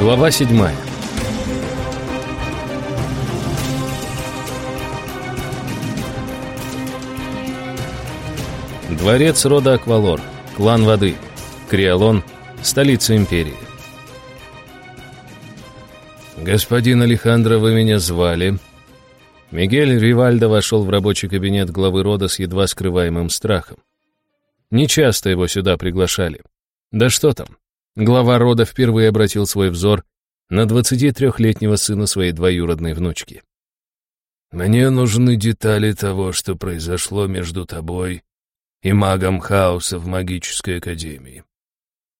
Глава седьмая. Дворец рода Аквалор, клан воды, Криолон, столица империи. «Господин Алехандро, вы меня звали?» Мигель Ривальдо вошел в рабочий кабинет главы рода с едва скрываемым страхом. Нечасто его сюда приглашали. Да что там, глава рода впервые обратил свой взор на 23-летнего сына своей двоюродной внучки. «Мне нужны детали того, что произошло между тобой и магом хаоса в магической академии»,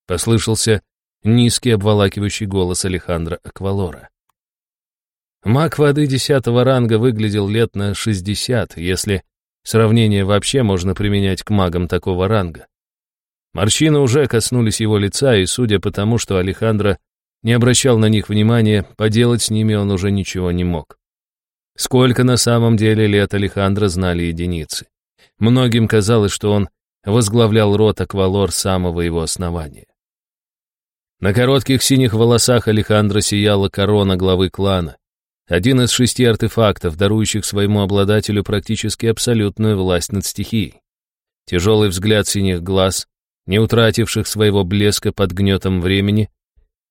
послышался низкий обволакивающий голос Алехандра Аквалора. Маг воды десятого ранга выглядел лет на 60, если сравнение вообще можно применять к магам такого ранга. Морщины уже коснулись его лица, и, судя по тому, что Алехандро не обращал на них внимания, поделать с ними он уже ничего не мог. Сколько на самом деле лет Алехандро знали единицы. Многим казалось, что он возглавлял род Аквалор самого его основания. На коротких синих волосах Алехандро сияла корона главы клана, один из шести артефактов, дарующих своему обладателю практически абсолютную власть над стихией. Тяжелый взгляд синих глаз, не утративших своего блеска под гнетом времени,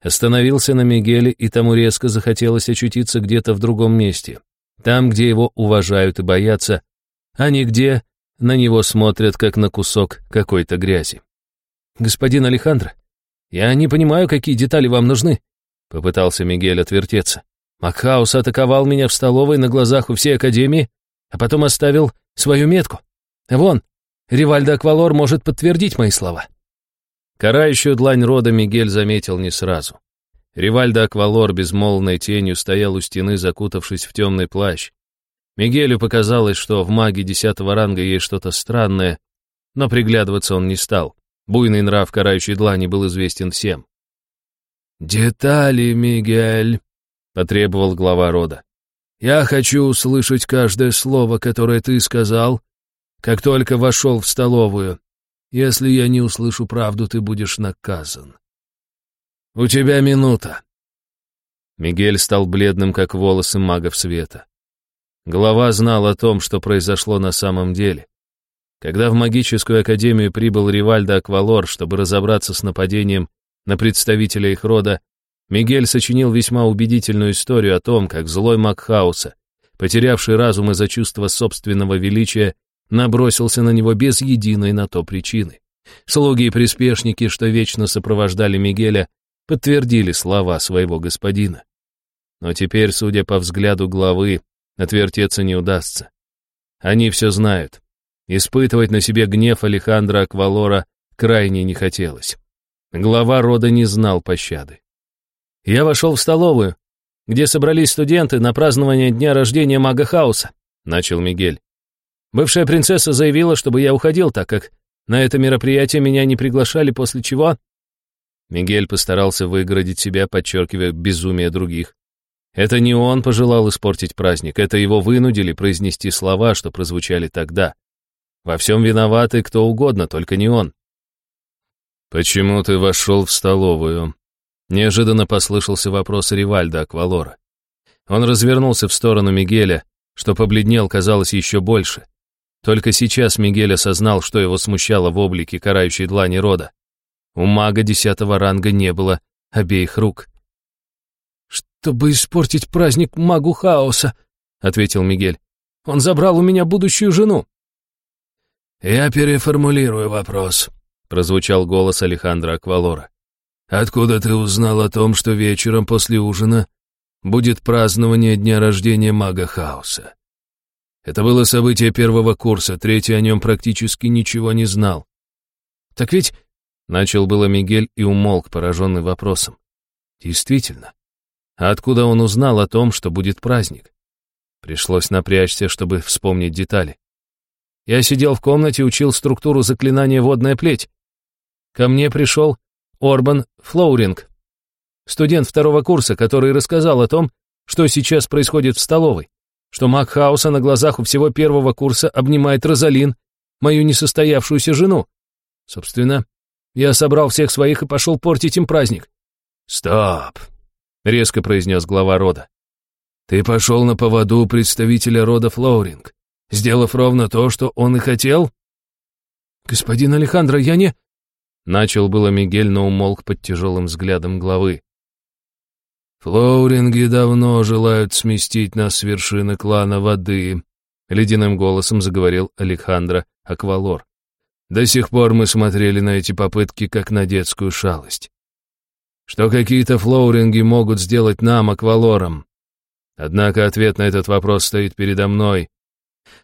остановился на Мигеле, и тому резко захотелось очутиться где-то в другом месте, там, где его уважают и боятся, а не где на него смотрят, как на кусок какой-то грязи. «Господин Алехандро, я не понимаю, какие детали вам нужны», — попытался Мигель отвертеться. Макхаус атаковал меня в столовой на глазах у всей Академии, а потом оставил свою метку. Вон, Ривальдо Аквалор может подтвердить мои слова. Карающую длань рода Мигель заметил не сразу. Ривальдо Аквалор безмолвной тенью стоял у стены, закутавшись в темный плащ. Мигелю показалось, что в маге десятого ранга есть что-то странное, но приглядываться он не стал. Буйный нрав карающей длани был известен всем. «Детали, Мигель», — потребовал глава рода. «Я хочу услышать каждое слово, которое ты сказал, как только вошел в столовую. Если я не услышу правду, ты будешь наказан. У тебя минута». Мигель стал бледным, как волосы магов света. Глава знал о том, что произошло на самом деле. Когда в магическую академию прибыл Ривальдо Аквалор, чтобы разобраться с нападением на представителя их рода, Мигель сочинил весьма убедительную историю о том, как злой маг хаоса, потерявший разум из-за чувства собственного величия, набросился на него без единой на то причины. Слуги и приспешники, что вечно сопровождали Мигеля, подтвердили слова своего господина. Но теперь, судя по взгляду главы, отвертеться не удастся. Они все знают. Испытывать на себе гнев Алехандра Аквалора крайне не хотелось. Глава рода не знал пощады. Я вошел в столовую, где собрались студенты на празднование дня рождения мага Хаоса, начал Мигель. Бывшая принцесса заявила, чтобы я уходил, так как на это мероприятие меня не приглашали, после чего... Мигель постарался выгородить себя, подчеркивая безумие других. Это не он пожелал испортить праздник, это его вынудили произнести слова, что прозвучали тогда. Во всем виноваты кто угодно, только не он. «Почему ты вошел в столовую?» Неожиданно послышался вопрос Ривальда Аквалора. Он развернулся в сторону Мигеля, что побледнел, казалось, еще больше. Только сейчас Мигель осознал, что его смущало в облике карающей длани рода. У мага десятого ранга не было обеих рук. «Чтобы испортить праздник магу хаоса», — ответил Мигель. «Он забрал у меня будущую жену». «Я переформулирую вопрос», — прозвучал голос Алехандра Аквалора. Откуда ты узнал о том, что вечером после ужина будет празднование дня рождения мага хаоса? Это было событие первого курса, третий о нем практически ничего не знал. Так ведь... Начал было Мигель и умолк, пораженный вопросом. Действительно. А откуда он узнал о том, что будет праздник? Пришлось напрячься, чтобы вспомнить детали. Я сидел в комнате, учил структуру заклинания «Водная плеть». Ко мне пришел Орбан Флоуринг, студент второго курса, который рассказал о том, что сейчас происходит в столовой, что маг хаоса на глазах у всего первого курса обнимает Розалин, мою несостоявшуюся жену. Собственно, я собрал всех своих и пошел портить им праздник. «Стоп!» — резко произнес глава рода. «Ты пошел на поводу представителя рода Флоуринг, сделав ровно то, что он и хотел?» «Господин Алехандро, я не...» Начал было Мигель, но умолк под тяжелым взглядом главы. «Флоуринги давно желают сместить нас с вершины клана воды», — ледяным голосом заговорил Алехандро Аквалор. «До сих пор мы смотрели на эти попытки как на детскую шалость. Что какие-то флоуринги могут сделать нам, Аквалором? Однако ответ на этот вопрос стоит передо мной.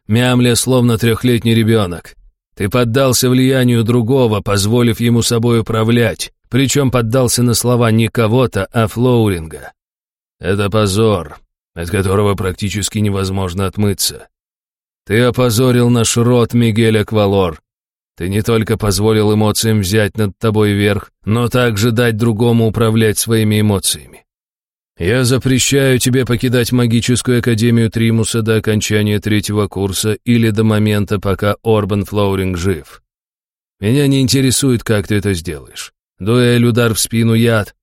Мямля словно трехлетний ребенок. Ты поддался влиянию другого, позволив ему собой управлять, причем поддался на слова не кого-то, а Флоуринга. Это позор, от которого практически невозможно отмыться. Ты опозорил наш род, Мигель Аквалор. Ты не только позволил эмоциям взять над тобой верх, но также дать другому управлять своими эмоциями. Я запрещаю тебе покидать магическую академию Тримуса до окончания третьего курса или до момента, пока Орбан Флоуринг жив. Меня не интересует, как ты это сделаешь. Дуэль, удар в спину, яд.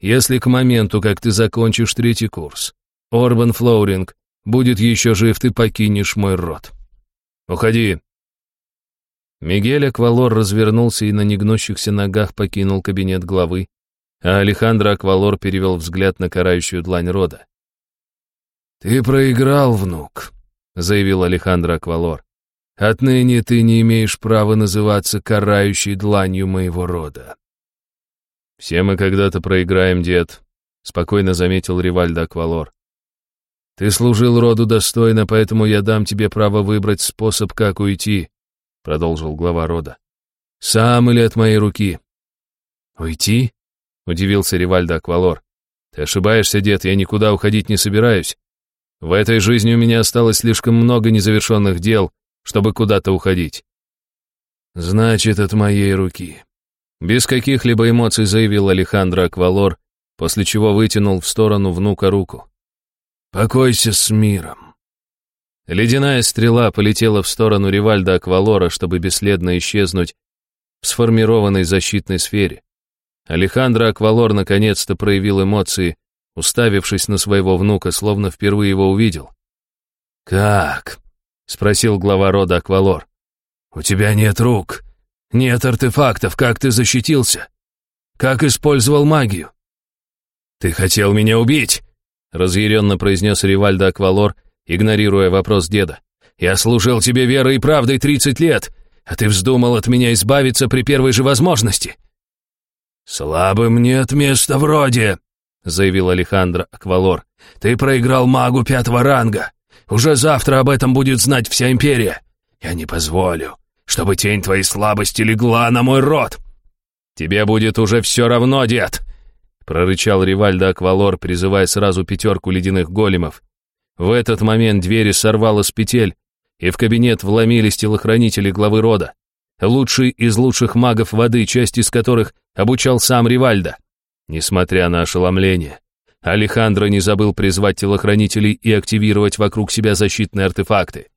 Если к моменту, как ты закончишь третий курс, Орбан Флоуринг Будет еще жив, ты покинешь мой род. Уходи. Мигель Аквалор развернулся и на негнущихся ногах покинул кабинет главы, а Алехандро Аквалор перевел взгляд на карающую длань рода. «Ты проиграл, внук», — заявил Алехандро Аквалор. «Отныне ты не имеешь права называться карающей дланью моего рода». «Все мы когда-то проиграем, дед», — спокойно заметил Ривальдо Аквалор. Ты служил роду достойно, поэтому я дам тебе право выбрать способ, как уйти», — продолжил глава рода. «Сам или от моей руки?» «Уйти?» — удивился Ривальдо Аквалор. «Ты ошибаешься, дед, я никуда уходить не собираюсь. В этой жизни у меня осталось слишком много незавершенных дел, чтобы куда-то уходить». «Значит, от моей руки», — без каких-либо эмоций заявил Алехандро Аквалор, после чего вытянул в сторону внука руку. Покойся с миром. Ледяная стрела полетела в сторону Ривальда Аквалора, чтобы бесследно исчезнуть в сформированной защитной сфере. Алехандро Аквалор наконец-то проявил эмоции, уставившись на своего внука, словно впервые его увидел. «Как?» — спросил глава рода Аквалор. «У тебя нет рук, нет артефактов, как ты защитился? Как использовал магию?» «Ты хотел меня убить!» разъяренно произнес Ривальдо Аквалор, игнорируя вопрос деда. «Я служил тебе верой и правдой тридцать лет, а ты вздумал от меня избавиться при первой же возможности». «Слабым нет места вроде», — заявил Алехандро Аквалор. «Ты проиграл магу пятого ранга. Уже завтра об этом будет знать вся империя. Я не позволю, чтобы тень твоей слабости легла на мой род». «Тебе будет уже все равно, дед», прорычал Ривальдо Аквалор, призывая сразу пятерку ледяных големов. В этот момент двери сорвало с петель, и в кабинет вломились телохранители главы рода. Лучший из лучших магов воды, часть из которых обучал сам Ривальдо. Несмотря на ошеломление, Алехандро не забыл призвать телохранителей и активировать вокруг себя защитные артефакты.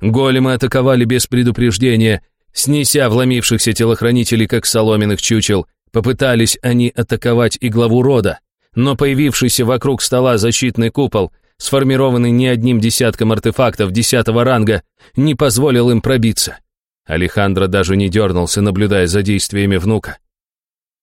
Големы атаковали без предупреждения, снеся вломившихся телохранителей как соломенных чучел, Попытались они атаковать и главу рода, но появившийся вокруг стола защитный купол, сформированный не одним десятком артефактов десятого ранга, не позволил им пробиться. Алехандро даже не дернулся, наблюдая за действиями внука.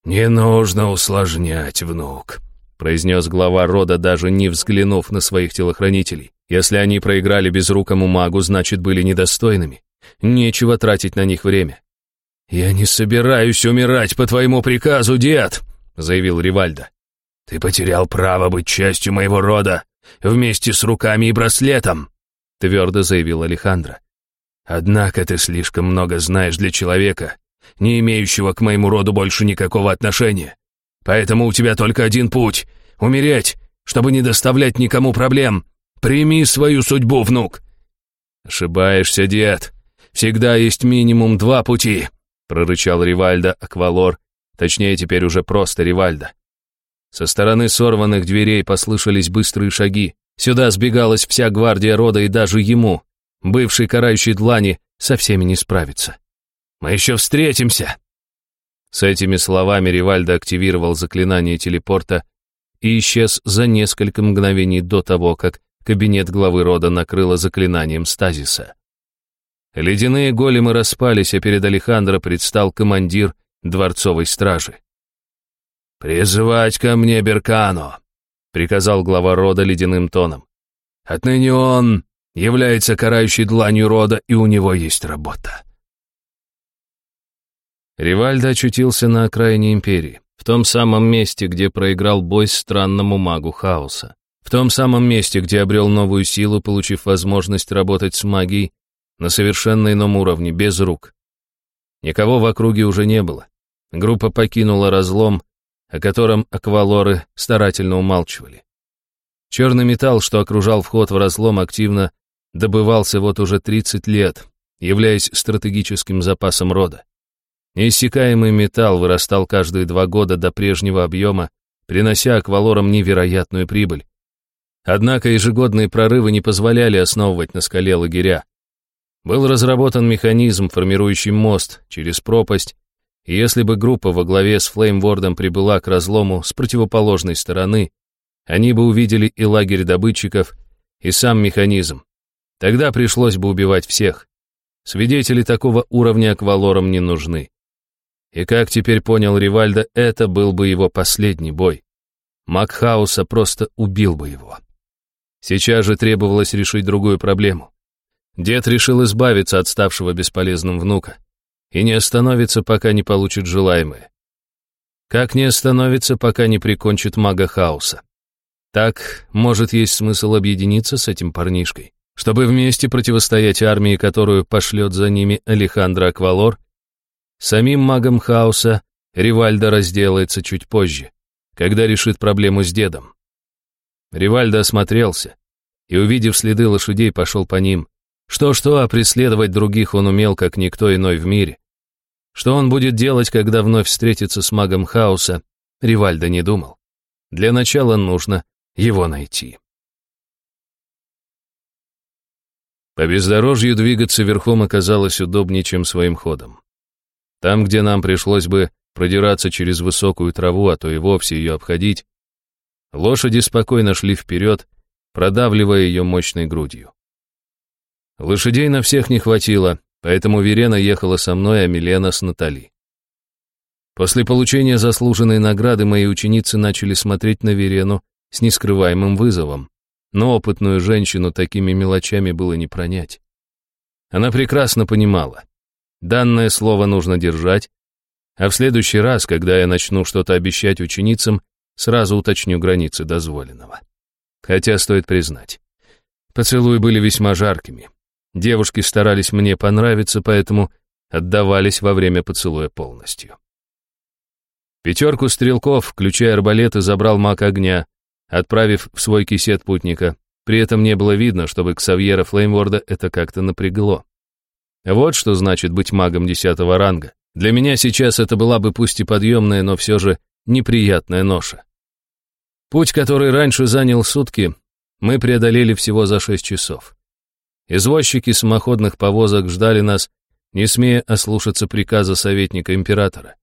«Не нужно усложнять, внук», — произнес глава рода, даже не взглянув на своих телохранителей. «Если они проиграли безрукому магу, значит, были недостойными. Нечего тратить на них время. «Я не собираюсь умирать по твоему приказу, дед», — заявил Ривальдо. «Ты потерял право быть частью моего рода вместе с руками и браслетом», — твердо заявил Алехандро. «Однако ты слишком много знаешь для человека, не имеющего к моему роду больше никакого отношения. Поэтому у тебя только один путь — умереть, чтобы не доставлять никому проблем. Прими свою судьбу, внук». «Ошибаешься, дед. Всегда есть минимум два пути», прорычал Ривальдо Аквалор, точнее теперь уже просто Ривальдо. Со стороны сорванных дверей послышались быстрые шаги. Сюда сбегалась вся гвардия рода и даже ему, бывший карающий длани, со всеми не справится. «Мы еще встретимся!» С этими словами Ривальдо активировал заклинание телепорта, и исчез за несколько мгновений до того, как кабинет главы рода накрыло заклинанием стазиса. Ледяные големы распались, а перед Алехандро предстал командир дворцовой стражи. «Призывать ко мне Беркано!» — приказал глава рода ледяным тоном. «Отныне он является карающей дланью рода, и у него есть работа». Ривальдо очутился на окраине империи, в том самом месте, где проиграл бой странному магу хаоса. В том самом месте, где обрел новую силу, получив возможность работать с магией на совершенно ином уровне, без рук. Никого в округе уже не было. Группа покинула разлом, о котором аквалоры старательно умалчивали. Черный металл, что окружал вход в разлом, активно добывался вот уже 30 лет, являясь стратегическим запасом рода. Неиссякаемый металл вырастал каждые два года до прежнего объема, принося аквалорам невероятную прибыль. Однако ежегодные прорывы не позволяли основывать на скале лагеря. Был разработан механизм, формирующий мост через пропасть, и если бы группа во главе с Флеймвордом прибыла к разлому с противоположной стороны, они бы увидели и лагерь добытчиков, и сам механизм. Тогда пришлось бы убивать всех. Свидетели такого уровня аквалорам не нужны. И как теперь понял Ривальдо, это был бы его последний бой. Макхауса просто убил бы его. Сейчас же требовалось решить другую проблему. Дед решил избавиться от ставшего бесполезным внука и не остановится, пока не получит желаемое. Как не остановится, пока не прикончит мага хаоса. Так, может, есть смысл объединиться с этим парнишкой, чтобы вместе противостоять армии, которую пошлет за ними Алехандро Аквалор Самим магом хаоса Ривальдо разделается чуть позже, когда решит проблему с дедом. Ривальдо осмотрелся и, увидев следы лошадей, пошел по ним. Что-что, а преследовать других он умел, как никто иной в мире. Что он будет делать, когда вновь встретится с магом хаоса, Ривальдо не думал. Для начала нужно его найти. По бездорожью двигаться верхом оказалось удобнее, чем своим ходом. Там, где нам пришлось бы продираться через высокую траву, а то и вовсе ее обходить, лошади спокойно шли вперед, продавливая ее мощной грудью. Лошадей на всех не хватило, поэтому Верена ехала со мной, а Милена с Натали. После получения заслуженной награды мои ученицы начали смотреть на Верену с нескрываемым вызовом, но опытную женщину такими мелочами было не пронять. Она прекрасно понимала, Данное слово нужно держать, а в следующий раз, когда я начну что-то обещать ученицам, сразу уточню границы дозволенного. Хотя стоит признать, поцелуи были весьма жаркими. Девушки старались мне понравиться, поэтому отдавались во время поцелуя полностью. Пятерку стрелков, включая арбалеты, забрал маг огня, отправив в свой кисет путника. При этом не было видно, чтобы Ксавьера Флеймворда это как-то напрягло. Вот что значит быть магом десятого ранга. Для меня сейчас это была бы пусть и подъемная, но все же неприятная ноша. Путь, который раньше занял сутки, мы преодолели всего за шесть часов. Извозчики самоходных повозок ждали нас, не смея ослушаться приказа советника императора.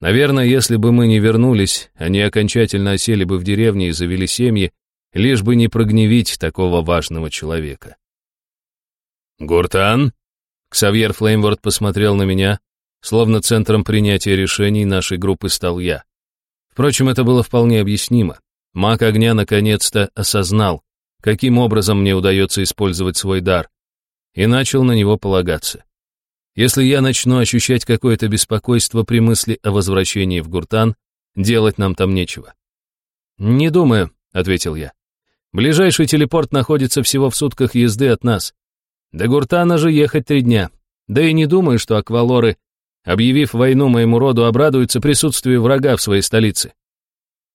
Наверное, если бы мы не вернулись, они окончательно осели бы в деревне и завели семьи, лишь бы не прогневить такого важного человека. «Гуртан?» Ксавьер Флеймворд посмотрел на меня, словно центром принятия решений нашей группы стал я. Впрочем, это было вполне объяснимо. Маг огня наконец-то осознал, каким образом мне удается использовать свой дар, и начал на него полагаться. Если я начну ощущать какое-то беспокойство при мысли о возвращении в Гуртан, делать нам там нечего. «Не думаю», — ответил я. «Ближайший телепорт находится всего в сутках езды от нас. До Гуртана же ехать три дня. Да и не думаю, что аквалоры, объявив войну моему роду, обрадуются присутствию врага в своей столице.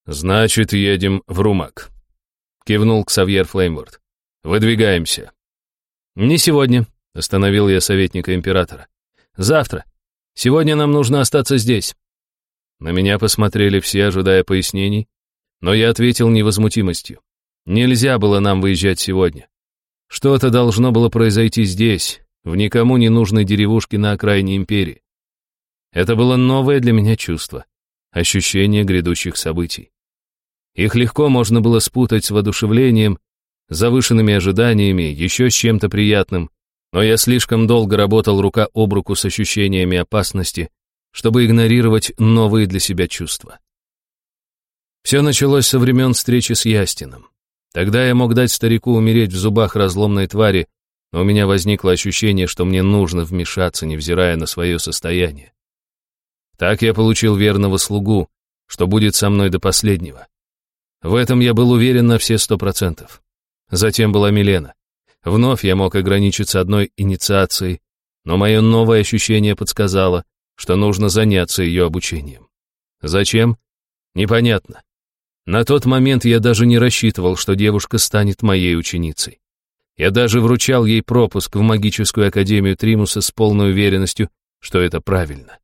«Значит, едем в Румак», — кивнул Ксавьер Флеймворд. «Выдвигаемся». «Не сегодня», — остановил я советника императора. «Завтра. Сегодня нам нужно остаться здесь». На меня посмотрели все, ожидая пояснений, но я ответил невозмутимостью. Нельзя было нам выезжать сегодня. Что-то должно было произойти здесь, в никому не нужной деревушке на окраине империи. Это было новое для меня чувство, ощущение грядущих событий. Их легко можно было спутать с воодушевлением, завышенными ожиданиями, еще с чем-то приятным, но я слишком долго работал рука об руку с ощущениями опасности, чтобы игнорировать новые для себя чувства. Все началось со времен встречи с Ястином. Тогда я мог дать старику умереть в зубах разломной твари, но у меня возникло ощущение, что мне нужно вмешаться, невзирая на свое состояние. Так я получил верного слугу, что будет со мной до последнего. В этом я был уверен на все сто процентов. Затем была Милена. Вновь я мог ограничиться одной инициацией, но мое новое ощущение подсказало, что нужно заняться ее обучением. Зачем? Непонятно. На тот момент я даже не рассчитывал, что девушка станет моей ученицей. Я даже вручал ей пропуск в магическую академию Тримуса с полной уверенностью, что это правильно.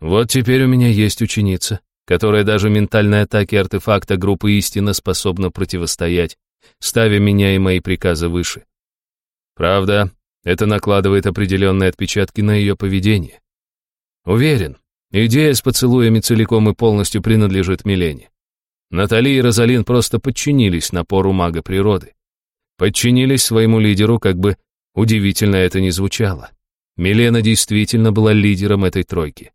Вот теперь у меня есть ученица, которая даже ментальной атаке артефакта группы истина способна противостоять, ставя меня и мои приказы выше. Правда, это накладывает определенные отпечатки на ее поведение. Уверен, идея с поцелуями целиком и полностью принадлежит Милене. Натали и Розалин просто подчинились напору мага природы. Подчинились своему лидеру, как бы удивительно это ни звучало. Милена действительно была лидером этой тройки.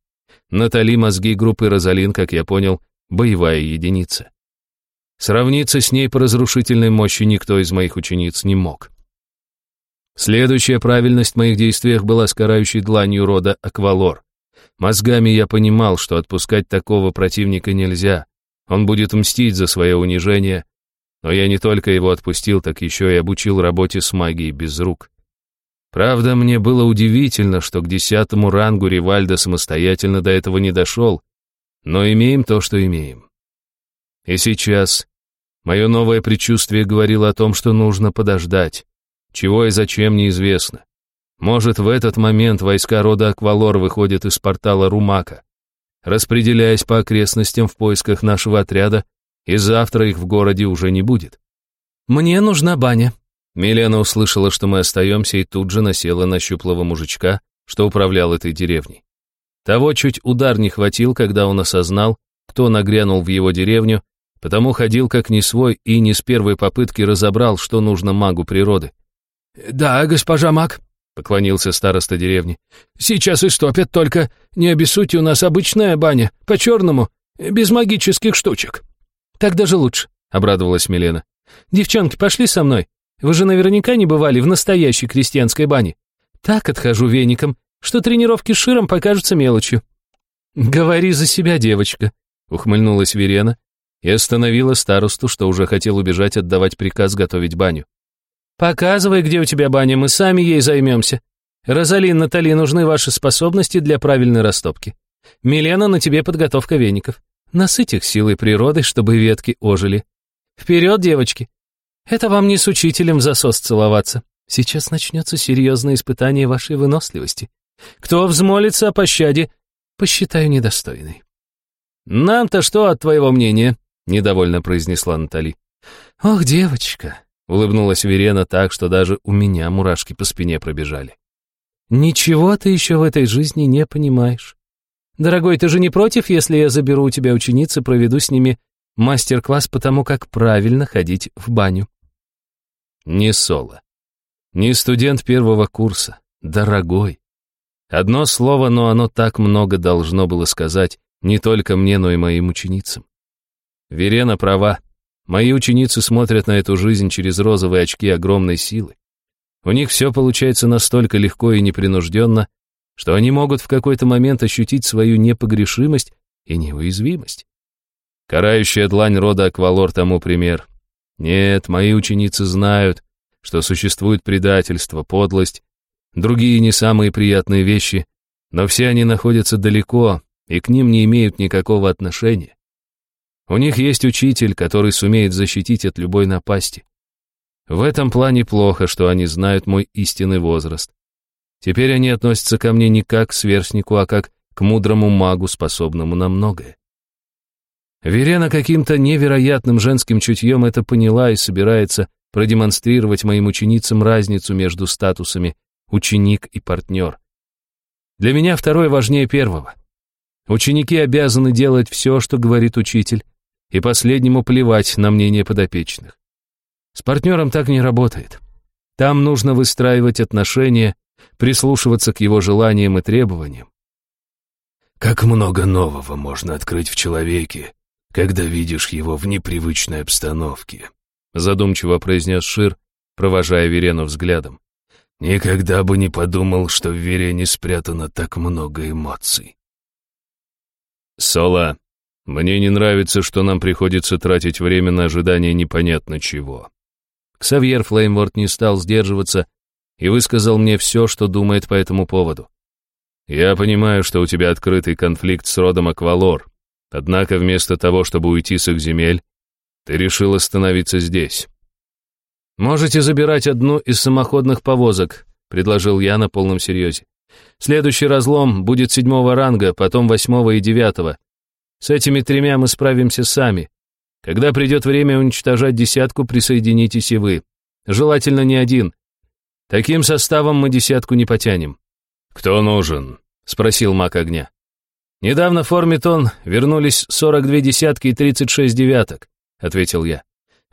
Натали мозги группы Розалин, как я понял, боевая единица. Сравниться с ней по разрушительной мощи никто из моих учениц не мог. Следующая правильность в моих действиях была с карающей дланью рода Аквалор. Мозгами я понимал, что отпускать такого противника нельзя. Он будет мстить за свое унижение. Но я не только его отпустил, так еще и обучил работе с магией без рук. Правда, мне было удивительно, что к десятому рангу Ривальда самостоятельно до этого не дошел, но имеем то, что имеем. И сейчас мое новое предчувствие говорило о том, что нужно подождать, чего и зачем неизвестно. Может, в этот момент войска рода Аквалор выходят из портала Румака, распределяясь по окрестностям в поисках нашего отряда, и завтра их в городе уже не будет. «Мне нужна баня», Милена услышала, что мы остаемся, и тут же насела на щуплого мужичка, что управлял этой деревней. Того чуть удар не хватил, когда он осознал, кто нагрянул в его деревню, потому ходил как не свой и не с первой попытки разобрал, что нужно магу природы. «Да, госпожа маг», — поклонился староста деревни. «Сейчас истопят, только не обессудьте, у нас обычная баня, по-черному, без магических штучек». «Так даже лучше», — обрадовалась Милена. «Девчонки, пошли со мной, вы же наверняка не бывали в настоящей крестьянской бане. Так отхожу веником, что тренировки Широм покажутся мелочью». «Говори за себя, девочка», — ухмыльнулась Верена и остановила старосту, что уже хотел убежать отдавать приказ готовить баню. «Показывай, где у тебя баня, мы сами ей займемся. Розалин, Натали, нужны ваши способности для правильной растопки. Милена, на тебе подготовка веников. Насыть их силой природы, чтобы ветки ожили. Вперед, девочки, это вам не с учителем засос целоваться. Сейчас начнется серьезное испытание вашей выносливости. Кто взмолится о пощаде, посчитаю недостойной. Нам-то что от твоего мнения? Недовольно произнесла Натали. Ох, девочка, улыбнулась Верена так, что даже у меня мурашки по спине пробежали. Ничего ты еще в этой жизни не понимаешь. Дорогой, ты же не против, если я заберу у тебя учениц и проведу с ними мастер-класс по тому, как правильно ходить в баню? Не Соло. Не студент первого курса. Дорогой. Одно слово, но оно так много должно было сказать не только мне, но и моим ученицам. Верена права. Мои ученицы смотрят на эту жизнь через розовые очки огромной силы. У них все получается настолько легко и непринужденно, что они могут в какой-то момент ощутить свою непогрешимость и неуязвимость. Карающая длань рода Аквалор тому пример. Нет, мои ученицы знают, что существует предательство, подлость, другие не самые приятные вещи, но все они находятся далеко и к ним не имеют никакого отношения. У них есть учитель, который сумеет защитить от любой напасти. В этом плане плохо, что они знают мой истинный возраст. Теперь они относятся ко мне не как к сверстнику, а как к мудрому магу, способному на многое. Верена каким-то невероятным женским чутьем это поняла и собирается продемонстрировать моим ученицам разницу между статусами ученик и партнер. Для меня второе важнее первого. Ученики обязаны делать все, что говорит учитель, и последнему плевать на мнение подопечных. С партнером так не работает. Там нужно выстраивать отношения, прислушиваться к его желаниям и требованиям. Как много нового можно открыть в человеке, когда видишь его в непривычной обстановке, задумчиво произнес Шир, провожая Верену взглядом. Никогда бы не подумал, что в Верене спрятано так много эмоций. Сола, мне не нравится, что нам приходится тратить время на ожидание непонятно чего. Ксавьер Флеймворд не стал сдерживаться и высказал мне все, что думает по этому поводу. Я понимаю, что у тебя открытый конфликт с родом Аквалор, однако вместо того, чтобы уйти с их земель, ты решил остановиться здесь. «Можете забирать одну из самоходных повозок», — предложил я на полном серьезе. «Следующий разлом будет седьмого ранга, потом восьмого и девятого. С этими тремя мы справимся сами. Когда придет время уничтожать десятку, присоединитесь и вы. Желательно не один. Таким составом мы десятку не потянем». «Кто нужен?» — спросил маг огня. «Недавно в Формитон вернулись 42 десятки и 36 девяток», — ответил я.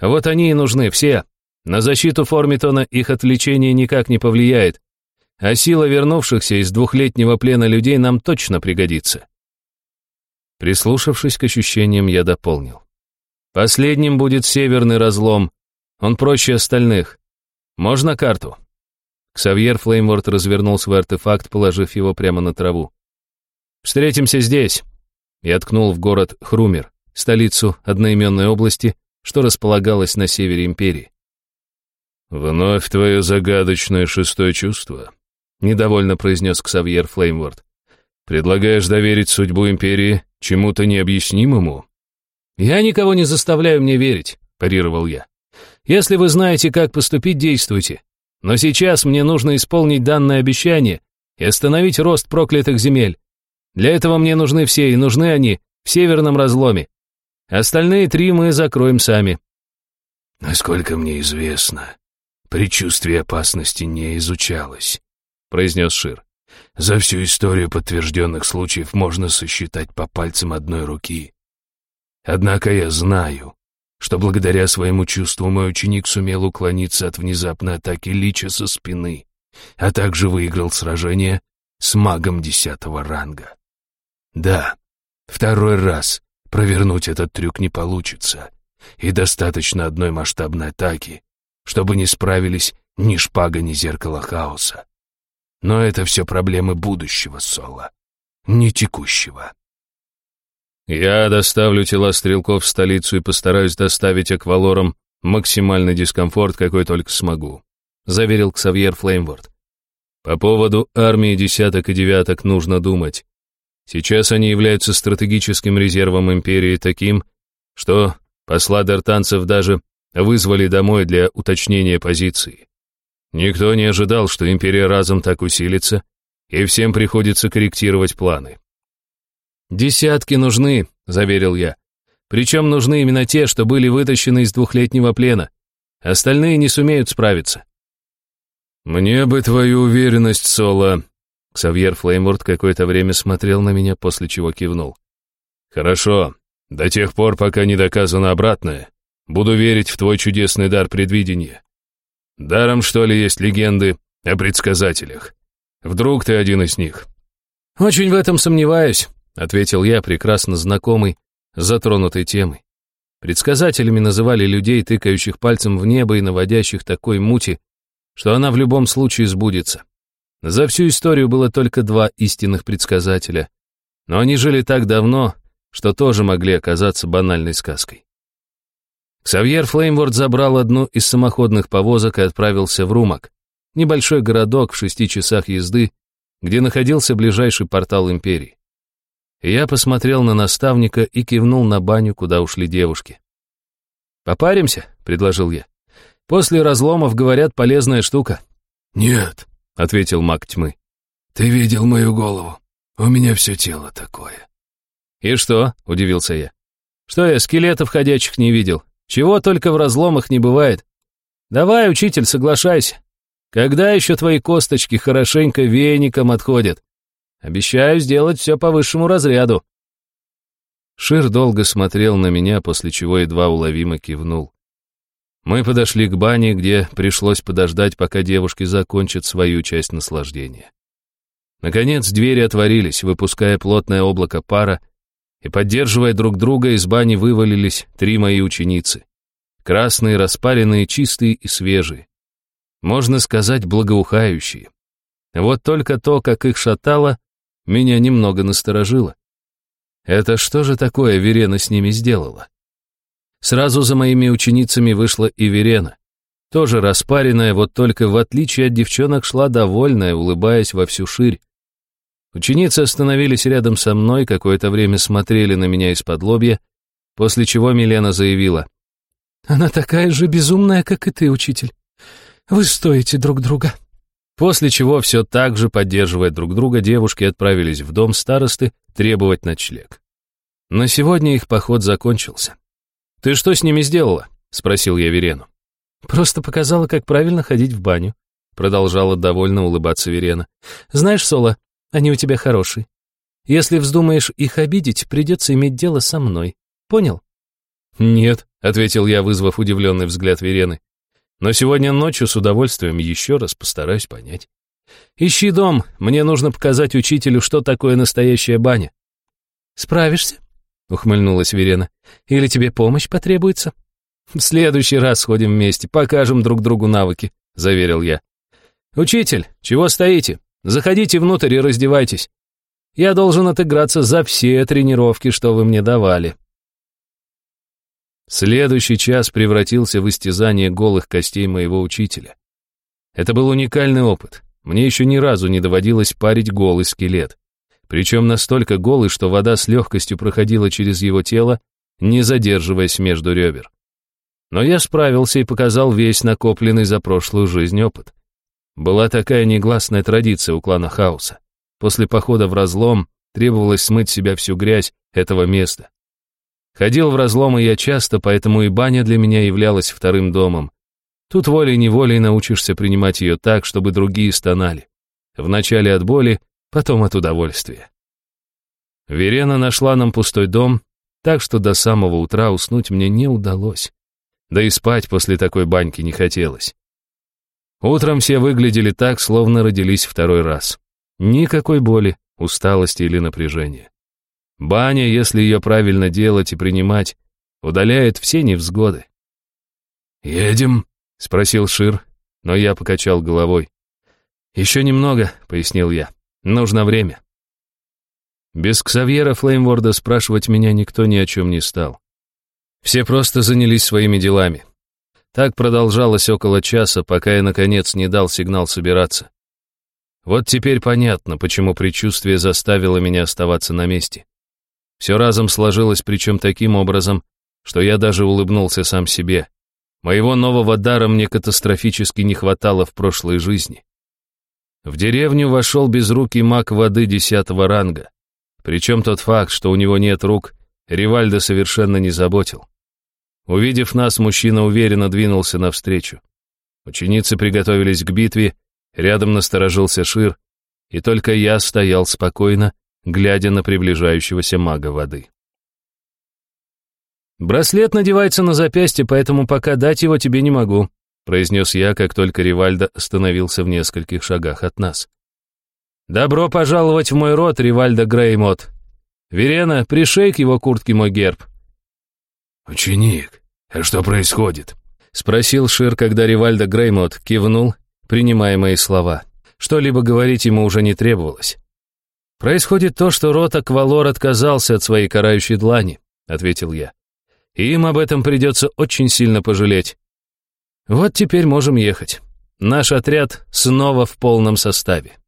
«Вот они и нужны, все. На защиту Формитона их отвлечение никак не повлияет, а сила вернувшихся из двухлетнего плена людей нам точно пригодится. Прислушавшись к ощущениям, я дополнил. Последним будет северный разлом, он проще остальных. Можно карту? Ксавьер Флеймворд развернул свой артефакт, положив его прямо на траву. «Встретимся здесь!» Я ткнул в город Хрумер, столицу одноименной области, что располагалась на севере империи. «Вновь твое загадочное шестое чувство», — недовольно произнес Ксавьер Флеймворд. «Предлагаешь доверить судьбу Империи чему-то необъяснимому?» «Я никого не заставляю мне верить», — парировал я. «Если вы знаете, как поступить, действуйте. Но сейчас мне нужно исполнить данное обещание и остановить рост проклятых земель. Для этого мне нужны все, и нужны они в северном разломе. Остальные три мы закроем сами». «Насколько мне известно, Предчувствие опасности не изучалось, произнес Шир. За всю историю подтвержденных случаев можно сосчитать по пальцам одной руки. Однако я знаю, что благодаря своему чувству мой ученик сумел уклониться от внезапной атаки Лича со спины, а также выиграл сражение с магом десятого ранга. Да, второй раз провернуть этот трюк не получится, и достаточно одной масштабной атаки, чтобы не справились ни шпага, ни зеркало хаоса. Но это все проблемы будущего Соло, не текущего. Я доставлю тела стрелков в столицу и постараюсь доставить аквалорам максимальный дискомфорт, какой только смогу, заверил Ксавьер Флеймворд. По поводу армии десяток и девяток нужно думать. Сейчас они являются стратегическим резервом империи таким, что посла дартанцев даже вызвали домой для уточнения позиции. Никто не ожидал, что империя разом так усилится, и всем приходится корректировать планы. «Десятки нужны», — заверил я. «Причем нужны именно те, что были вытащены из двухлетнего плена. Остальные не сумеют справиться». «Мне бы твою уверенность, Соло». Ксавьер Флеймворд какое-то время смотрел на меня, после чего кивнул. «Хорошо, до тех пор, пока не доказано обратное. Буду верить в твой чудесный дар предвидения. Даром, что ли, есть легенды о предсказателях? Вдруг ты один из них?» «Очень в этом сомневаюсь», — ответил я, прекрасно знакомый с затронутой темой. Предсказателями называли людей, тыкающих пальцем в небо и наводящих такой мути, что она в любом случае сбудется. За всю историю было только два истинных предсказателя, но они жили так давно, что тоже могли оказаться банальной сказкой. Ксавьер Флеймворд забрал одну из самоходных повозок и отправился в Румак, небольшой городок в шести часах езды, где находился ближайший портал Империи. Я посмотрел на наставника и кивнул на баню, куда ушли девушки. «Попаримся?» — предложил я. «После разломов, говорят, полезная штука». «Нет», — ответил маг тьмы. «Ты видел мою голову? У меня все тело такое». «И что?» — удивился я. «Что я скелетов ходячих не видел? Чего только в разломах не бывает. Давай, учитель, соглашайся. Когда еще твои косточки хорошенько веником отходят? Обещаю сделать все по высшему разряду. Шир долго смотрел на меня, после чего едва уловимо кивнул. Мы подошли к бане, где пришлось подождать, пока девушки закончат свою часть наслаждения. Наконец двери отворились, выпуская плотное облако пара, и, поддерживая друг друга, из бани вывалились три мои ученицы. Красные, распаренные, чистые и свежие. Можно сказать, благоухающие. Вот только то, как их шатало, меня немного насторожило. Это что же такое Верена с ними сделала? Сразу за моими ученицами вышла и Верена. Тоже распаренная, вот только в отличие от девчонок шла довольная, улыбаясь во всю ширь. Ученицы остановились рядом со мной, какое-то время смотрели на меня из-под лобья, после чего Милена заявила. «Она такая же безумная, как и ты, учитель. Вы стоите друг друга». После чего все так же, поддерживая друг друга, девушки отправились в дом старосты требовать ночлег. На сегодня их поход закончился. «Ты что с ними сделала?» — спросил я Верену. «Просто показала, как правильно ходить в баню», — продолжала довольно улыбаться Верена. «Знаешь, Соло, они у тебя хорошие. Если вздумаешь их обидеть, придется иметь дело со мной. Понял?» «Нет», — ответил я, вызвав удивленный взгляд Верены. «Но сегодня ночью с удовольствием еще раз постараюсь понять. Ищи дом, мне нужно показать учителю, что такое настоящая баня». «Справишься?» Ухмыльнулась Верена. «Или тебе помощь потребуется?» «В следующий раз сходим вместе, покажем друг другу навыки», — заверил я. «Учитель, чего стоите? Заходите внутрь и раздевайтесь. Я должен отыграться за все тренировки, что вы мне давали». Следующий час превратился в истязание голых костей моего учителя. Это был уникальный опыт. Мне еще ни разу не доводилось парить голый скелет причем настолько голый, что вода с легкостью проходила через его тело, не задерживаясь между ребер. Но я справился и показал весь накопленный за прошлую жизнь опыт. Была такая негласная традиция у клана Хаоса. После похода в разлом требовалось смыть себя всю грязь этого места. Ходил в разломы я часто, поэтому и баня для меня являлась вторым домом. Тут волей-неволей научишься принимать ее так, чтобы другие стонали. Вначале от боли, потом от удовольствия. Верена нашла нам пустой дом, так что до самого утра уснуть мне не удалось. Да и спать после такой баньки не хотелось. Утром все выглядели так, словно родились второй раз. Никакой боли, усталости или напряжения. Баня, если ее правильно делать и принимать, удаляет все невзгоды. «Едем?» — спросил Шир, но я покачал головой. «Еще немного», — пояснил я. Нужно время. Без Ксавьера Флеймворда спрашивать меня никто ни о чем не стал. Все просто занялись своими делами. Так продолжалось около часа, пока я, наконец, не дал сигнал собираться. Вот теперь понятно, почему предчувствие заставило меня оставаться на месте. Все разом сложилось, причем таким образом, что я даже улыбнулся сам себе. Моего нового дара мне катастрофически не хватало в прошлой жизни. В деревню вошел безрукий маг воды десятого ранга. Причем тот факт, что у него нет рук, Ривальдо совершенно не заботил. Увидев нас, мужчина уверенно двинулся навстречу. Ученицы приготовились к битве, рядом насторожился Шир, и только я стоял спокойно, глядя на приближающегося мага воды. «Браслет надевается на запястье, поэтому пока дать его тебе не могу», произнес я, как только Ривальдо остановился в нескольких шагах от нас. «Добро пожаловать в мой род, Ривальдо Греймот. Верена, пришей к его куртке мой герб». «Ученик, а что происходит?» Спросил Шир, когда Ривальдо Греймот кивнул, принимая мои слова. Что-либо говорить ему уже не требовалось. «Происходит то, что род Аквалор отказался от своей карающей длани», — ответил я. «И им об этом придется очень сильно пожалеть. Вот теперь можем ехать. Наш отряд снова в полном составе.